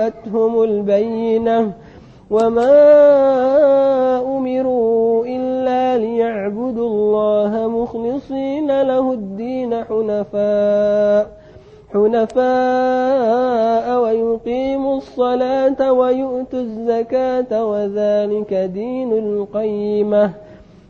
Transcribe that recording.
جاءتهم البينة وما أمروا إلا ليعبدوا الله مخلصين له الدين حنفاء حنفاء ويقيموا الصلاة ويؤتوا الزكاة وذلك دين القيمة.